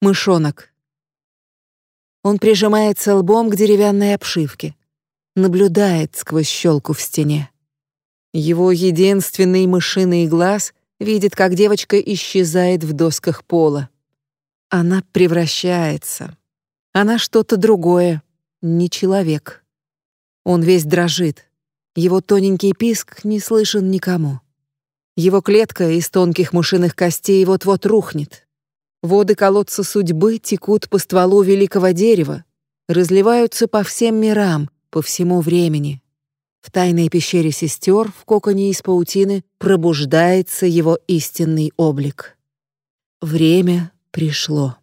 Мышонок. Он прижимается лбом к деревянной обшивке, наблюдает сквозь щелку в стене. Его единственный мышиный глаз видит, как девочка исчезает в досках пола. Она превращается. Она что-то другое, не человек. Он весь дрожит. Его тоненький писк не слышен никому. Его клетка из тонких мышиных костей вот-вот рухнет. Воды колодца судьбы текут по стволу великого дерева, разливаются по всем мирам, по всему времени. В тайной пещере сестер в коконе из паутины пробуждается его истинный облик. Время пришло.